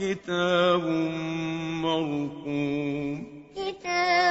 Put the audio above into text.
كتاب مرقوم كتاب